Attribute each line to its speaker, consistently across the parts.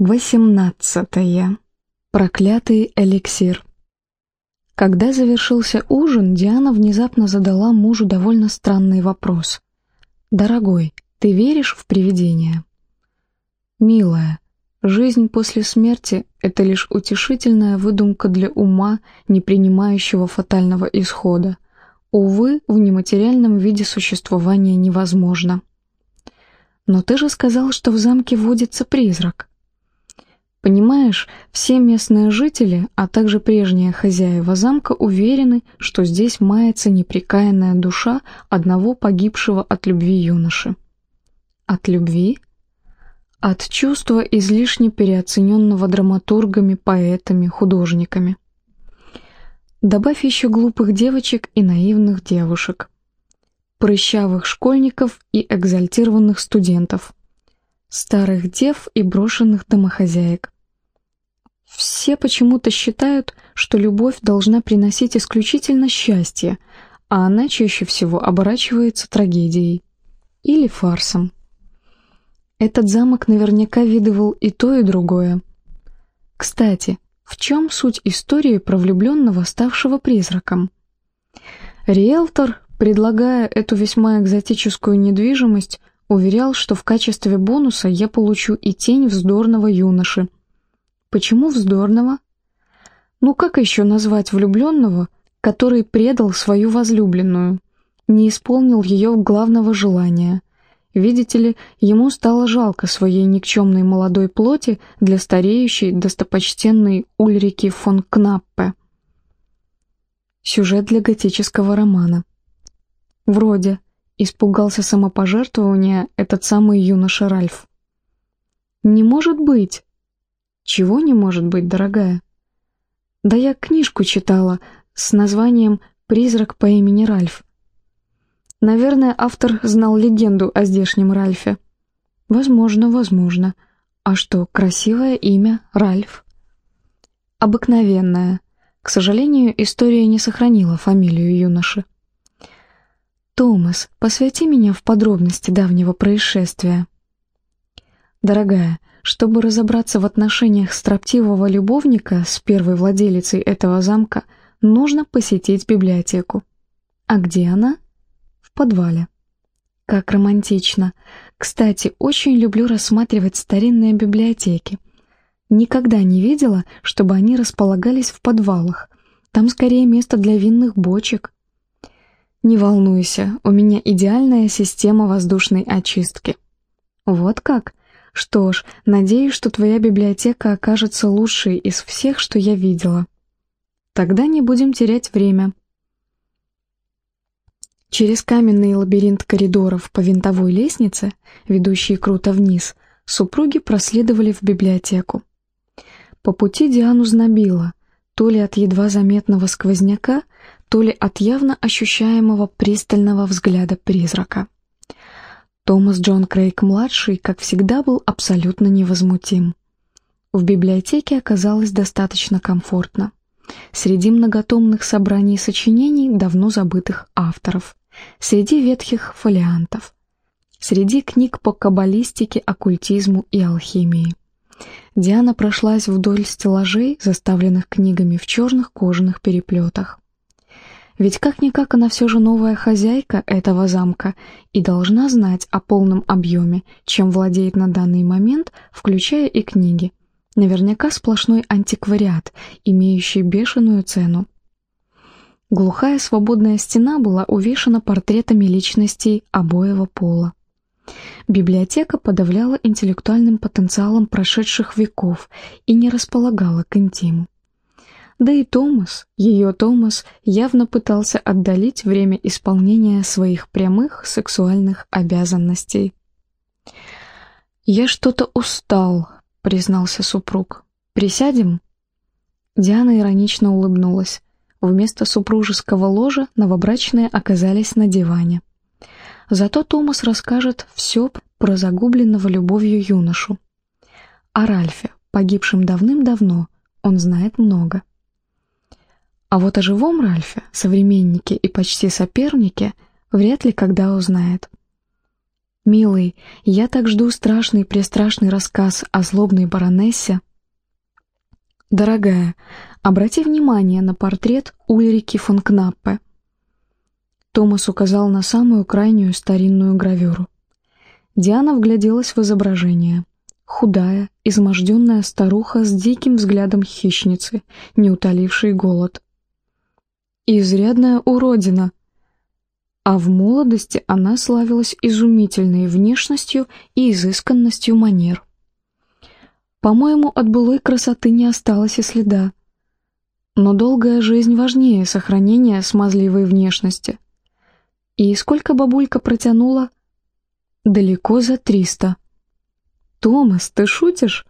Speaker 1: Восемнадцатое. Проклятый эликсир. Когда завершился ужин, Диана внезапно задала мужу довольно странный вопрос. «Дорогой, ты веришь в привидения?» «Милая, жизнь после смерти — это лишь утешительная выдумка для ума, не принимающего фатального исхода. Увы, в нематериальном виде существование невозможно». «Но ты же сказал, что в замке водится призрак». Понимаешь, все местные жители, а также прежние хозяева замка уверены, что здесь мается непрекаянная душа одного погибшего от любви юноши. От любви? От чувства излишне переоцененного драматургами, поэтами, художниками. Добавь еще глупых девочек и наивных девушек, прыщавых школьников и экзальтированных студентов – старых дев и брошенных домохозяек. Все почему-то считают, что любовь должна приносить исключительно счастье, а она чаще всего оборачивается трагедией или фарсом. Этот замок наверняка видывал и то, и другое. Кстати, в чем суть истории про влюбленного, ставшего призраком? Риэлтор, предлагая эту весьма экзотическую недвижимость, Уверял, что в качестве бонуса я получу и тень вздорного юноши. Почему вздорного? Ну как еще назвать влюбленного, который предал свою возлюбленную, не исполнил ее главного желания? Видите ли, ему стало жалко своей никчемной молодой плоти для стареющей достопочтенной Ульрики фон Кнаппе. Сюжет для готического романа. Вроде Испугался самопожертвования этот самый юноша Ральф. «Не может быть!» «Чего не может быть, дорогая?» «Да я книжку читала с названием «Призрак по имени Ральф». Наверное, автор знал легенду о здешнем Ральфе. Возможно, возможно. А что, красивое имя Ральф? Обыкновенное. К сожалению, история не сохранила фамилию юноши. «Томас, посвяти меня в подробности давнего происшествия». «Дорогая, чтобы разобраться в отношениях строптивого любовника с первой владелицей этого замка, нужно посетить библиотеку. А где она? В подвале. Как романтично. Кстати, очень люблю рассматривать старинные библиотеки. Никогда не видела, чтобы они располагались в подвалах. Там скорее место для винных бочек. «Не волнуйся, у меня идеальная система воздушной очистки». «Вот как? Что ж, надеюсь, что твоя библиотека окажется лучшей из всех, что я видела. Тогда не будем терять время». Через каменный лабиринт коридоров по винтовой лестнице, ведущей круто вниз, супруги проследовали в библиотеку. По пути Диану знобило, то ли от едва заметного сквозняка, то ли от явно ощущаемого пристального взгляда призрака. Томас Джон Крейг-младший, как всегда, был абсолютно невозмутим. В библиотеке оказалось достаточно комфортно. Среди многотомных собраний сочинений давно забытых авторов, среди ветхих фолиантов, среди книг по каббалистике, оккультизму и алхимии. Диана прошлась вдоль стеллажей, заставленных книгами в черных кожаных переплетах. Ведь как-никак она все же новая хозяйка этого замка и должна знать о полном объеме, чем владеет на данный момент, включая и книги. Наверняка сплошной антиквариат, имеющий бешеную цену. Глухая свободная стена была увешана портретами личностей обоего пола. Библиотека подавляла интеллектуальным потенциалом прошедших веков и не располагала к интиму. Да и Томас, ее Томас, явно пытался отдалить время исполнения своих прямых сексуальных обязанностей. «Я что-то устал», — признался супруг. «Присядем?» Диана иронично улыбнулась. Вместо супружеского ложа новобрачные оказались на диване. Зато Томас расскажет все про загубленного любовью юношу. О Ральфе, погибшем давным-давно, он знает много. А вот о живом Ральфе, современнике и почти сопернике, вряд ли когда узнает. «Милый, я так жду страшный-престрашный рассказ о злобной баронессе». «Дорогая, обрати внимание на портрет Ульрики фон Кнаппе». Томас указал на самую крайнюю старинную гравюру. Диана вгляделась в изображение. Худая, изможденная старуха с диким взглядом хищницы, не утолившей голод. Изрядная уродина. А в молодости она славилась изумительной внешностью и изысканностью манер. По-моему, от былой красоты не осталось и следа. Но долгая жизнь важнее сохранения смазливой внешности. И сколько бабулька протянула? Далеко за триста. «Томас, ты шутишь?»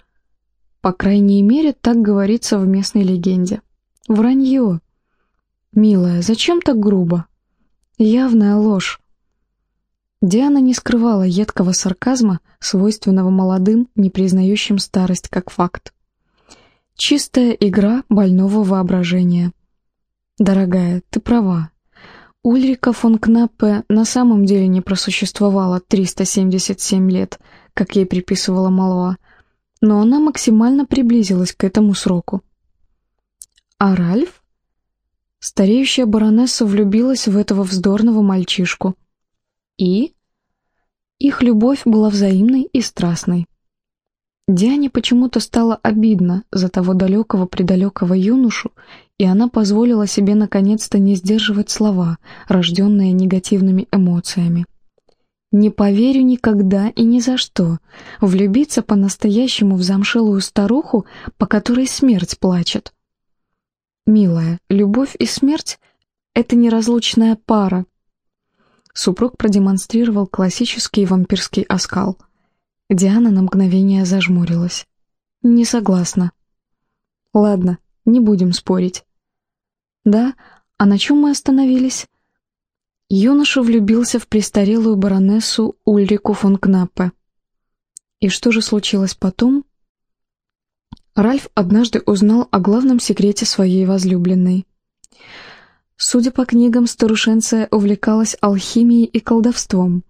Speaker 1: По крайней мере, так говорится в местной легенде. Вранье. «Милая, зачем так грубо?» «Явная ложь». Диана не скрывала едкого сарказма, свойственного молодым, не признающим старость как факт. Чистая игра больного воображения. «Дорогая, ты права. Ульрика фон Кнаппе на самом деле не просуществовала 377 лет, как ей приписывала Малва, но она максимально приблизилась к этому сроку. А Ральф? Стареющая баронесса влюбилась в этого вздорного мальчишку. И? Их любовь была взаимной и страстной. Диане почему-то стало обидно за того далекого-предалекого юношу, и она позволила себе наконец-то не сдерживать слова, рожденные негативными эмоциями. «Не поверю никогда и ни за что. Влюбиться по-настоящему в замшелую старуху, по которой смерть плачет». «Милая, любовь и смерть — это неразлучная пара». Супруг продемонстрировал классический вампирский оскал. Диана на мгновение зажмурилась. «Не согласна». «Ладно, не будем спорить». «Да, а на чем мы остановились?» Юноша влюбился в престарелую баронессу Ульрику фон Кнаппе. И что же случилось потом? Ральф однажды узнал о главном секрете своей возлюбленной. Судя по книгам, старушенция увлекалась алхимией и колдовством.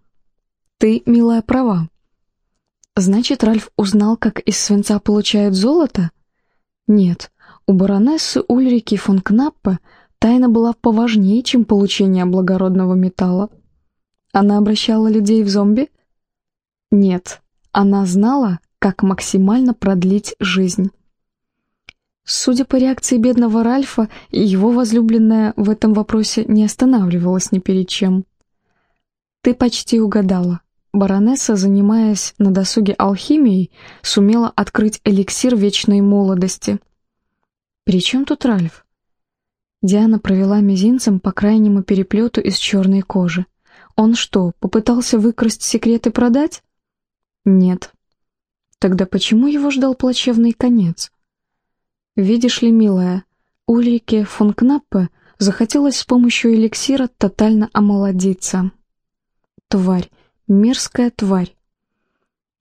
Speaker 1: Ты, милая, права. Значит, Ральф узнал, как из свинца получают золото? Нет, у баронессы Ульрики фон Кнаппе тайна была поважнее, чем получение благородного металла. Она обращала людей в зомби? Нет, она знала, как максимально продлить жизнь. Судя по реакции бедного Ральфа, его возлюбленная в этом вопросе не останавливалась ни перед чем. «Ты почти угадала. Баронесса, занимаясь на досуге алхимией, сумела открыть эликсир вечной молодости». «При чем тут Ральф?» Диана провела мизинцем по крайнему переплету из черной кожи. «Он что, попытался выкрасть секрет и продать?» «Нет». «Тогда почему его ждал плачевный конец?» Видишь ли, милая, Ульрике фон Кнаппе захотелось с помощью эликсира тотально омолодиться. Тварь, мерзкая тварь.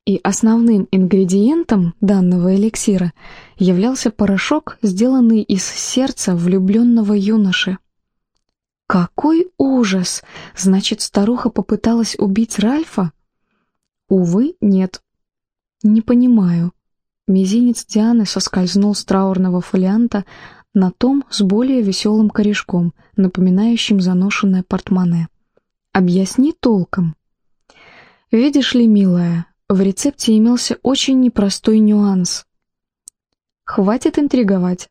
Speaker 1: И основным ингредиентом данного эликсира являлся порошок, сделанный из сердца влюбленного юноши. Какой ужас! Значит, старуха попыталась убить Ральфа? Увы, нет. Не понимаю. Мизинец Дианы соскользнул с траурного фолианта на том с более веселым корешком, напоминающим заношенное портмоне. «Объясни толком». «Видишь ли, милая, в рецепте имелся очень непростой нюанс. Хватит интриговать.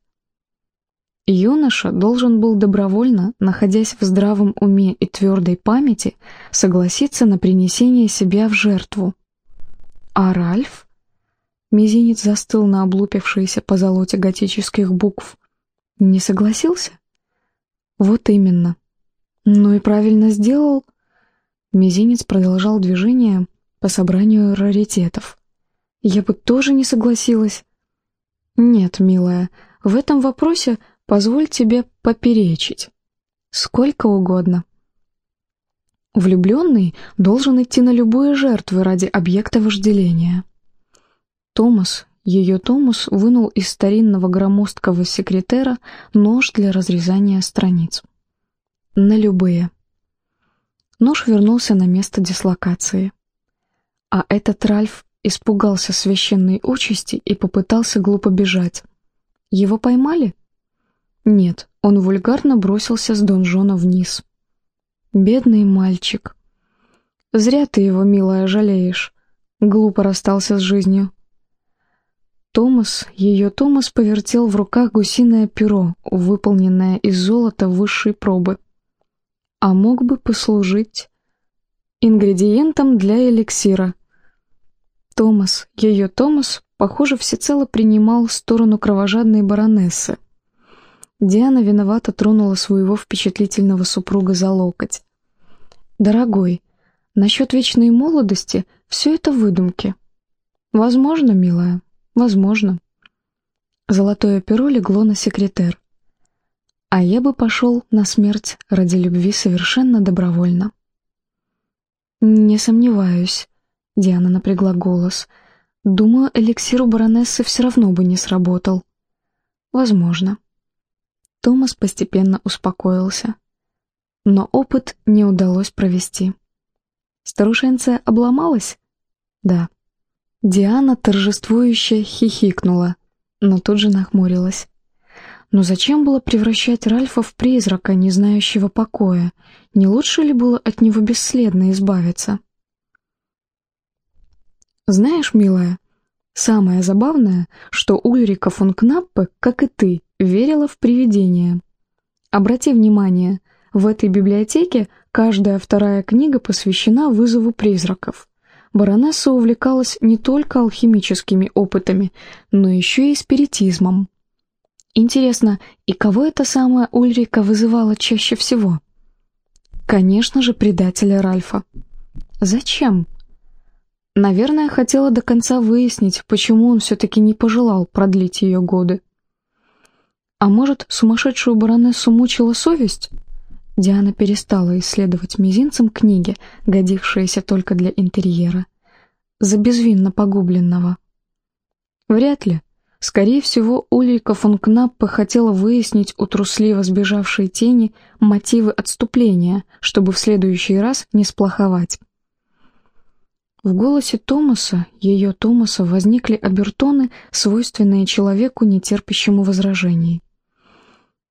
Speaker 1: Юноша должен был добровольно, находясь в здравом уме и твердой памяти, согласиться на принесение себя в жертву. А Ральф? Мизинец застыл на облупившейся позолоте готических букв. Не согласился? Вот именно. Ну и правильно сделал. Мизинец продолжал движение по собранию раритетов. Я бы тоже не согласилась. Нет, милая, в этом вопросе позволь тебе поперечить. Сколько угодно. Влюбленный должен идти на любые жертвы ради объекта вожделения. Томас, ее Томас, вынул из старинного громоздкого секретера нож для разрезания страниц. На любые. Нож вернулся на место дислокации. А этот Ральф испугался священной участи и попытался глупо бежать. Его поймали? Нет, он вульгарно бросился с донжона вниз. Бедный мальчик. Зря ты его, милая, жалеешь. Глупо расстался с жизнью. Томас, ее Томас повертел в руках гусиное перо, выполненное из золота высшей пробы. А мог бы послужить ингредиентом для эликсира. Томас, ее Томас, похоже, всецело принимал сторону кровожадной баронессы. Диана виновато тронула своего впечатлительного супруга за локоть. «Дорогой, насчет вечной молодости все это выдумки». «Возможно, милая, Возможно. Золотое перо легло на секретер. А я бы пошел на смерть ради любви совершенно добровольно. «Не сомневаюсь», — Диана напрягла голос. «Думаю, эликсир у баронессы все равно бы не сработал». «Возможно». Томас постепенно успокоился. Но опыт не удалось провести. Старушенция обломалась? Да. Диана торжествующе хихикнула, но тут же нахмурилась. Но зачем было превращать Ральфа в призрака, не знающего покоя? Не лучше ли было от него бесследно избавиться? Знаешь, милая, самое забавное, что Ульрика фон Кнаппе, как и ты, верила в привидения. Обрати внимание, в этой библиотеке каждая вторая книга посвящена вызову призраков баронесса увлекалась не только алхимическими опытами, но еще и спиритизмом. Интересно, и кого эта самая Ульрика вызывала чаще всего? Конечно же, предателя Ральфа. Зачем? Наверное, хотела до конца выяснить, почему он все-таки не пожелал продлить ее годы. А может, сумасшедшую баронессу мучила совесть? Диана перестала исследовать мизинцем книги, годившиеся только для интерьера. За безвинно погубленного. Вряд ли. Скорее всего, Ульрика фон Кнаппе хотела выяснить у трусливо сбежавшей тени мотивы отступления, чтобы в следующий раз не сплоховать. В голосе Томаса, ее Томаса, возникли обертоны, свойственные человеку, нетерпящему возражений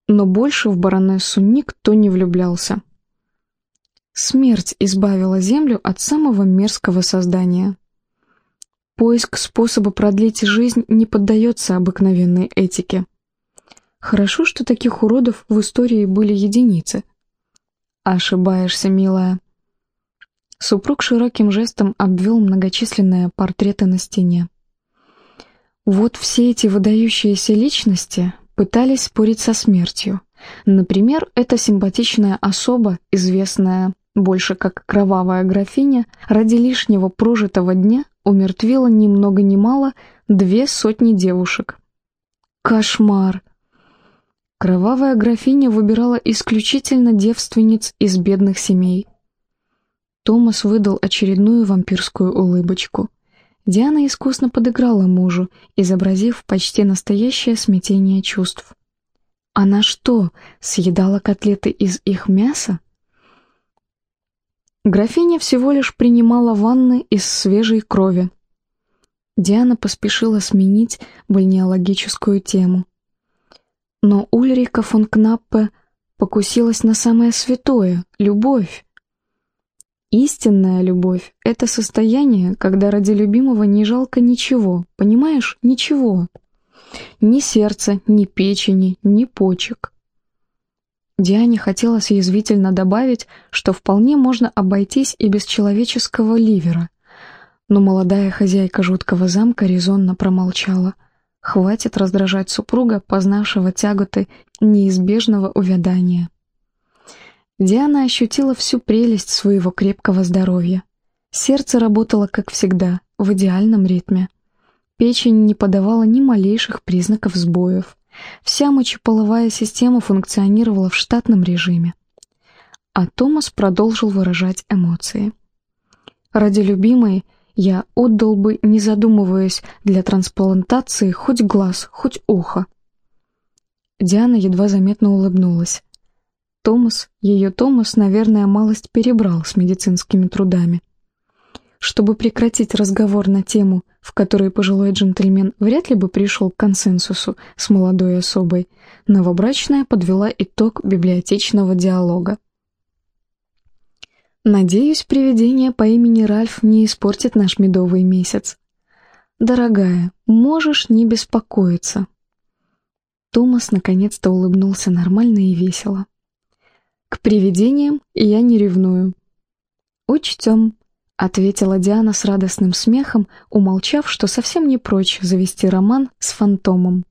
Speaker 1: но больше в баронессу никто не влюблялся. Смерть избавила Землю от самого мерзкого создания. Поиск способа продлить жизнь не поддается обыкновенной этике. Хорошо, что таких уродов в истории были единицы. Ошибаешься, милая. Супруг широким жестом обвел многочисленные портреты на стене. Вот все эти выдающиеся личности пытались спорить со смертью. Например, эта симпатичная особа, известная больше как кровавая графиня, ради лишнего прожитого дня умертвила ни много ни мало две сотни девушек. Кошмар! Кровавая графиня выбирала исключительно девственниц из бедных семей. Томас выдал очередную вампирскую улыбочку. Диана искусно подыграла мужу, изобразив почти настоящее смятение чувств. Она что, съедала котлеты из их мяса? Графиня всего лишь принимала ванны из свежей крови. Диана поспешила сменить бальнеологическую тему. Но Ульрика фон Кнаппе покусилась на самое святое — любовь. Истинная любовь — это состояние, когда ради любимого не жалко ничего, понимаешь, ничего. Ни сердца, ни печени, ни почек. Диане хотелось язвительно добавить, что вполне можно обойтись и без человеческого ливера. Но молодая хозяйка жуткого замка резонно промолчала. Хватит раздражать супруга, познавшего тяготы неизбежного увядания. Диана ощутила всю прелесть своего крепкого здоровья. Сердце работало, как всегда, в идеальном ритме. Печень не подавала ни малейших признаков сбоев. Вся мочеполовая система функционировала в штатном режиме. А Томас продолжил выражать эмоции. «Ради любимой я отдал бы, не задумываясь, для трансплантации хоть глаз, хоть ухо». Диана едва заметно улыбнулась. Томас, ее Томас, наверное, малость перебрал с медицинскими трудами. чтобы прекратить разговор на тему, в которой пожилой джентльмен вряд ли бы пришел к консенсусу с молодой особой, новобрачная подвела итог библиотечного диалога. «Надеюсь, привидение по имени Ральф не испортит наш медовый месяц. Дорогая, можешь не беспокоиться». Томас наконец-то улыбнулся нормально и весело. «К привидениям я не ревную». «Учтем», — ответила Диана с радостным смехом, умолчав, что совсем не прочь завести роман с фантомом.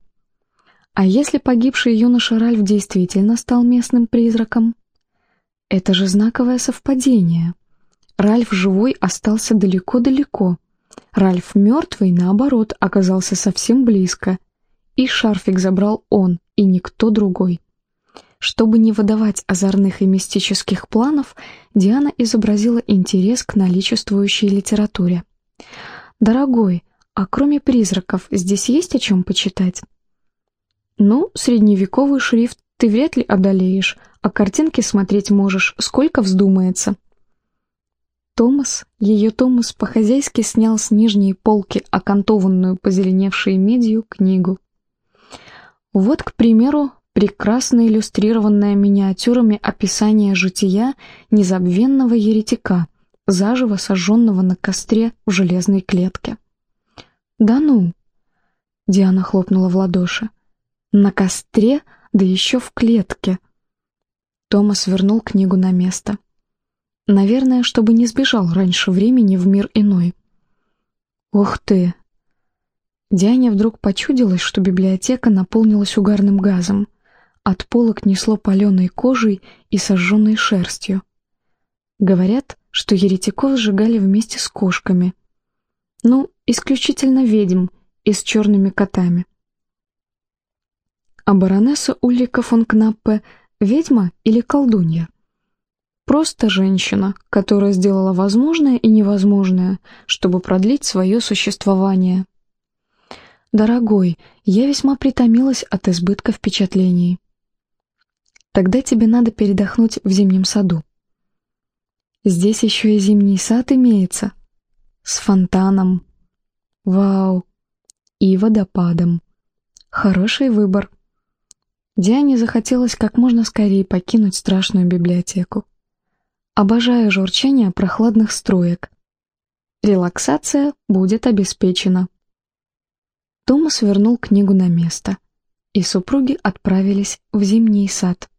Speaker 1: А если погибший юноша Ральф действительно стал местным призраком? Это же знаковое совпадение. Ральф живой остался далеко-далеко. Ральф мертвый, наоборот, оказался совсем близко. И шарфик забрал он, и никто другой. Чтобы не выдавать озорных и мистических планов, Диана изобразила интерес к наличествующей литературе. «Дорогой, а кроме призраков здесь есть о чем почитать?» «Ну, средневековый шрифт ты вряд ли одолеешь, а картинки смотреть можешь, сколько вздумается». Томас, ее Томас по-хозяйски снял с нижней полки окантованную позеленевшей медью книгу. Вот, к примеру, прекрасно иллюстрированное миниатюрами описание жития незабвенного еретика, заживо сожженного на костре в железной клетке. «Да ну!» — Диана хлопнула в ладоши. «На костре, да еще в клетке!» Томас вернул книгу на место. Наверное, чтобы не сбежал раньше времени в мир иной. «Ух ты!» Диане вдруг почудилось, что библиотека наполнилась угарным газом. От полок несло паленой кожей и сожженной шерстью. Говорят, что еретиков сжигали вместе с кошками. Ну, исключительно ведьм и с черными котами. А баронесса Ульрика фон Кнаппе — ведьма или колдунья? Просто женщина, которая сделала возможное и невозможное, чтобы продлить свое существование. Дорогой, я весьма притомилась от избытка впечатлений. Тогда тебе надо передохнуть в зимнем саду. Здесь еще и зимний сад имеется. С фонтаном. Вау. И водопадом. Хороший выбор. Диане захотелось как можно скорее покинуть страшную библиотеку. Обожаю журчание прохладных строек. Релаксация будет обеспечена. Томас вернул книгу на место, и супруги отправились в зимний сад.